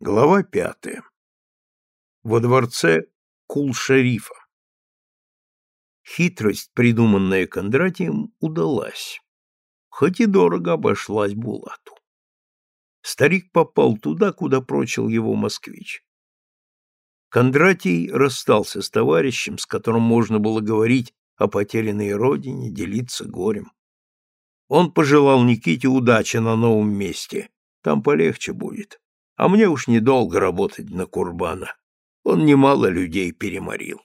Глава пятая. Во дворце Кул-Шарифа. Хитрость, придуманная Кондратием, удалась, хоть и дорого обошлась Булату. Старик попал туда, куда прочил его москвич. Кондратий расстался с товарищем, с которым можно было говорить о потерянной родине, делиться горем. Он пожелал Никите удачи на новом месте, там полегче будет. А мне уж недолго работать на Курбана. Он немало людей переморил.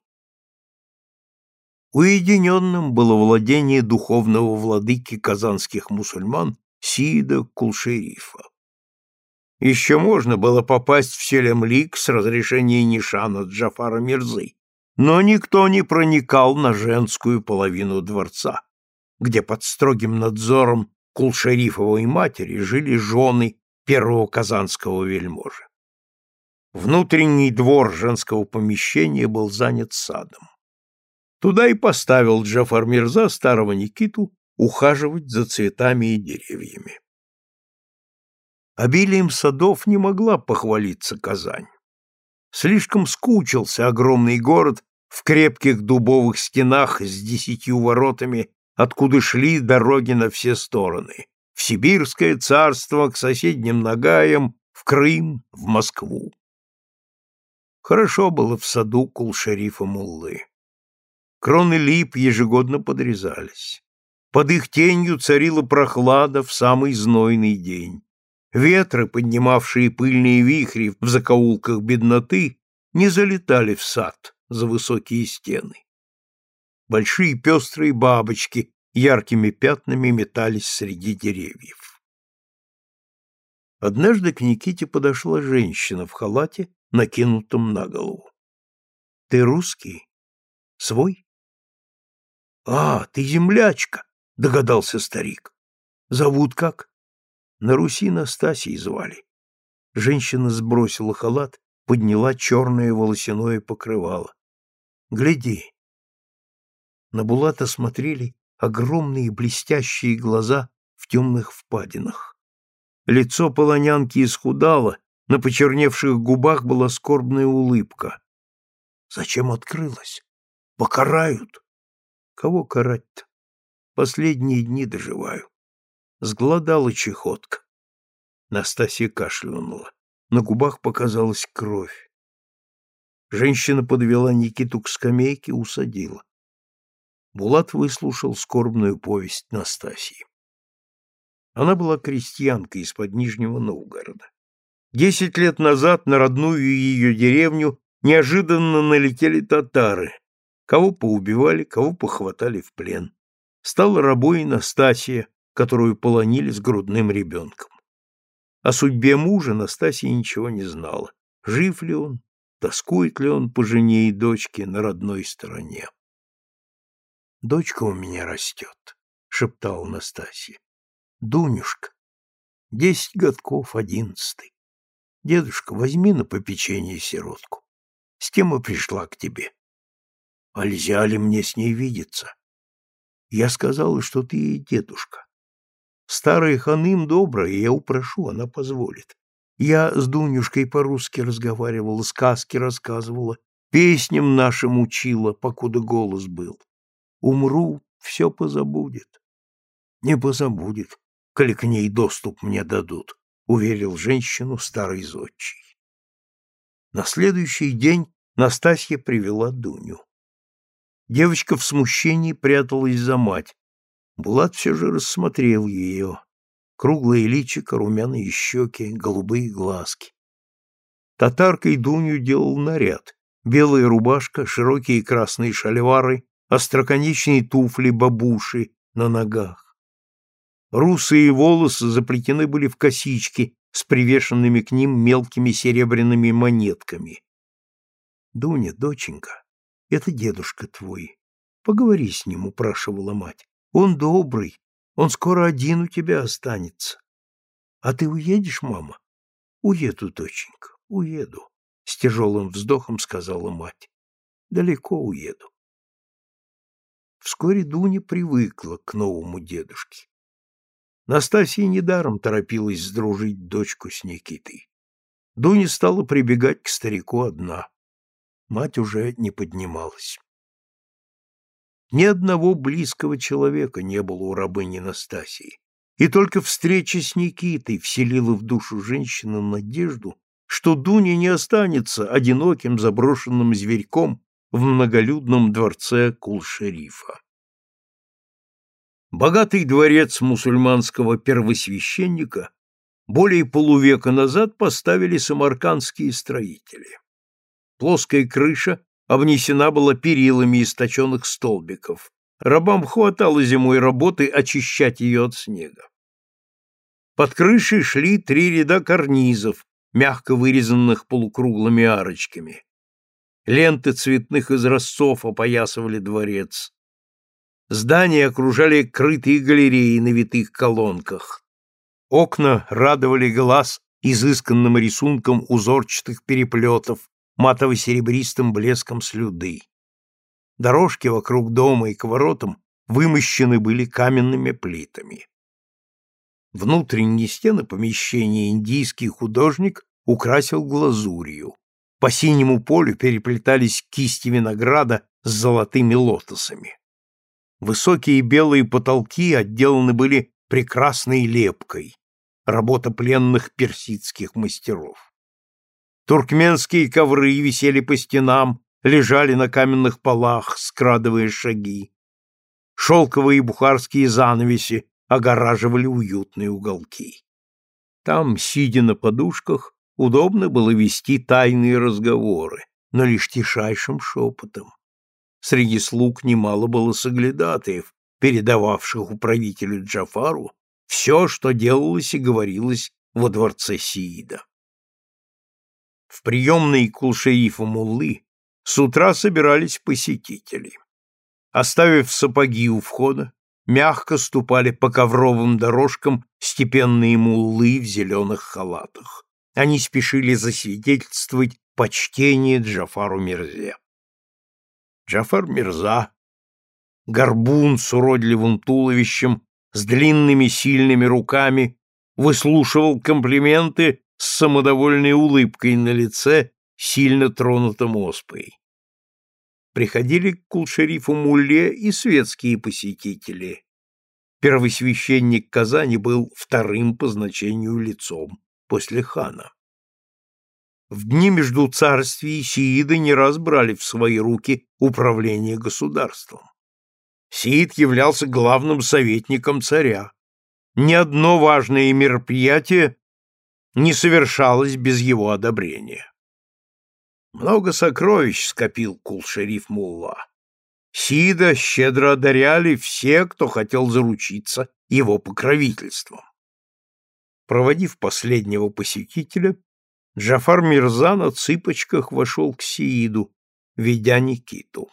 Уединенным было владение духовного владыки казанских мусульман Сида Кулшерифа. Еще можно было попасть в Селемлик с разрешения Нишана Джафара Мирзы, но никто не проникал на женскую половину дворца, где под строгим надзором Кулшерифовой матери жили жены первого казанского вельможи. Внутренний двор женского помещения был занят садом. Туда и поставил Джафар Мирза старого Никиту ухаживать за цветами и деревьями. Обилием садов не могла похвалиться Казань. Слишком скучился огромный город в крепких дубовых стенах с десятью воротами, откуда шли дороги на все стороны, в Сибирское царство, к соседним Нагаям, в Крым, в Москву. Хорошо было в саду кул-шерифа Муллы. Кроны лип ежегодно подрезались. Под их тенью царила прохлада в самый знойный день. Ветры, поднимавшие пыльные вихри в закоулках бедноты, не залетали в сад за высокие стены. Большие пестрые бабочки яркими пятнами метались среди деревьев. Однажды к Никите подошла женщина в халате, накинутом на голову. — Ты русский? Свой? — А, ты землячка, — догадался старик. — Зовут как? — На Руси Настасьей звали. Женщина сбросила халат, подняла черное волосяное покрывало. — Гляди. На Булата смотрели огромные блестящие глаза в темных впадинах. Лицо полонянки исхудало, на почерневших губах была скорбная улыбка. Зачем открылась? Покарают. Кого карать-то? Последние дни доживаю. Сгладала чехотка. Настасья кашлянула. На губах показалась кровь. Женщина подвела Никиту к скамейке, усадила. Булат выслушал скорбную повесть Настасьи. Она была крестьянкой из-под Нижнего Новгорода. Десять лет назад на родную ее деревню неожиданно налетели татары. Кого поубивали, кого похватали в плен. Стала рабой Настасья, которую полонили с грудным ребенком. О судьбе мужа Настасья ничего не знала. Жив ли он, тоскует ли он по жене и дочке на родной стороне. Дочка у меня растет, — шептала Настасья. Дунюшка. Десять годков, одиннадцатый. Дедушка, возьми на попечение сиротку. С тем и пришла к тебе. А нельзя ли мне с ней видеться? Я сказала, что ты и дедушка. Старая ханым добрая, я упрошу, она позволит. Я с Дунюшкой по-русски разговаривала, сказки рассказывала, песням нашим учила, покуда голос был. Умру, все позабудет. Не позабудет, коли к ней доступ мне дадут, уверил женщину старый зодчий. На следующий день Настасья привела Дуню. Девочка в смущении пряталась за мать. Булат все же рассмотрел ее. Круглое личико, румяные щеки, голубые глазки. Татаркой Дуню делал наряд. Белая рубашка, широкие красные шальвары, остроконечные туфли-бабуши на ногах. Русые волосы заплетены были в косички с привешенными к ним мелкими серебряными монетками. — Дуня, доченька, это дедушка твой. Поговори с ним, — упрашивала мать. Он добрый, он скоро один у тебя останется. А ты уедешь, мама? Уеду, доченька, уеду, — с тяжелым вздохом сказала мать. Далеко уеду. Вскоре Дуня привыкла к новому дедушке. Настасья недаром торопилась сдружить дочку с Никитой. Дуня стала прибегать к старику одна. Мать уже не поднималась. Ни одного близкого человека не было у рабыни Настасии, и только встреча с Никитой вселила в душу женщины надежду, что Дуня не останется одиноким заброшенным зверьком в многолюдном дворце Кул-Шерифа. Богатый дворец мусульманского первосвященника более полувека назад поставили самаркандские строители. Плоская крыша обнесена была перилами из точенных столбиков. Рабам хватало зимой работы очищать ее от снега. Под крышей шли три ряда карнизов, мягко вырезанных полукруглыми арочками. Ленты цветных изразцов опоясывали дворец. Здания окружали крытые галереи на витых колонках. Окна радовали глаз изысканным рисунком узорчатых переплетов, матово-серебристым блеском слюды. Дорожки вокруг дома и к воротам вымощены были каменными плитами. Внутренние стены помещения индийский художник украсил глазурью. По синему полю переплетались кисти винограда с золотыми лотосами. Высокие белые потолки отделаны были прекрасной лепкой, работа пленных персидских мастеров. Туркменские ковры висели по стенам, лежали на каменных полах, скрадывая шаги. Шелковые бухарские занавеси огораживали уютные уголки. Там, сидя на подушках, удобно было вести тайные разговоры, но лишь тишайшим шепотом. Среди слуг немало было соглядатаев, передававших управителю Джафару все, что делалось и говорилось во дворце Сиида. В приемной кулшеифа Муллы с утра собирались посетители. Оставив сапоги у входа, мягко ступали по ковровым дорожкам степенные муллы в зеленых халатах. Они спешили засвидетельствовать почтение Джафару Мирзе. Джафар Мирза, горбун с уродливым туловищем, с длинными сильными руками, выслушивал комплименты с самодовольной улыбкой на лице, сильно тронутым оспой. Приходили к кулшерифу Мулле и светские посетители. Первосвященник Казани был вторым по значению лицом после хана. В дни между царствий сииды не раз брали в свои руки управление государством. Сиид являлся главным советником царя. Ни одно важное мероприятие не совершалось без его одобрения. Много сокровищ скопил кул-шериф Мулла. Сида щедро одаряли все, кто хотел заручиться его покровительством. Проводив последнего посетителя, Джафар Мирза на цыпочках вошел к Сииду, ведя Никиту.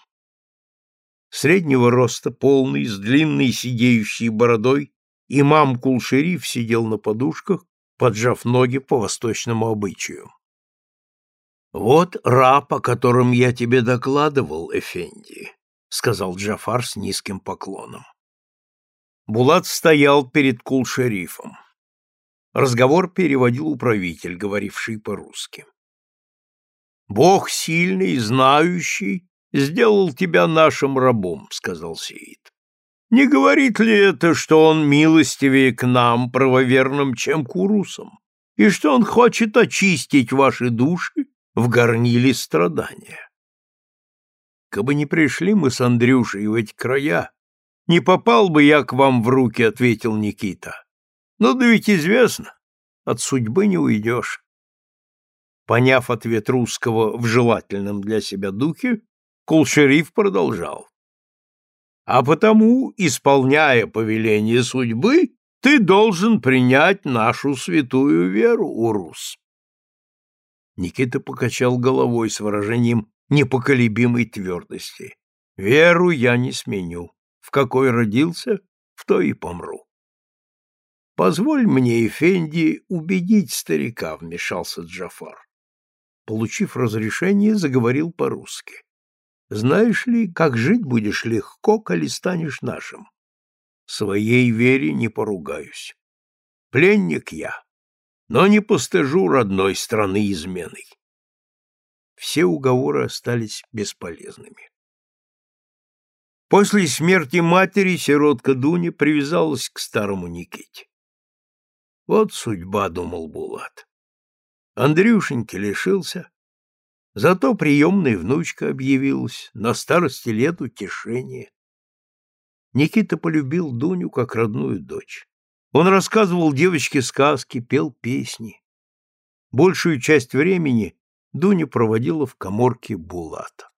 Среднего роста, полный, с длинной сидеющей бородой, имам Кул-Шериф сидел на подушках, поджав ноги по восточному обычаю. «Вот раб, о котором я тебе докладывал, Эфенди», — сказал Джафар с низким поклоном. Булат стоял перед кул-шерифом. Разговор переводил управитель, говоривший по-русски. «Бог сильный, знающий, сделал тебя нашим рабом», — сказал Сеид. Не говорит ли это, что он милостивее к нам, правоверным, чем к урусам, и что он хочет очистить ваши души в горниле страдания? Кабы не пришли мы с Андрюшей в эти края, не попал бы я к вам в руки, — ответил Никита. Ну да ведь известно, от судьбы не уйдешь. Поняв ответ русского в желательном для себя духе, Кулшериф продолжал а потому, исполняя повеление судьбы, ты должен принять нашу святую веру, Урус. Никита покачал головой с выражением непоколебимой твердости. Веру я не сменю. В какой родился, в той и помру. Позволь мне, Эфенди, убедить старика, вмешался Джафар. Получив разрешение, заговорил по-русски. Знаешь ли, как жить будешь легко, коли станешь нашим? Своей вере не поругаюсь. Пленник я. но не постыжу родной страны изменой. Все уговоры остались бесполезными. После смерти матери сиротка Дуня привязалась к старому Никите. Вот судьба, думал Булат. Андрюшеньки лишился, зато приемная внучка объявилась, на старости лет утешение. Никита полюбил Дуню как родную дочь. Он рассказывал девочке сказки, пел песни. Большую часть времени Дуня проводила в коморке Булата.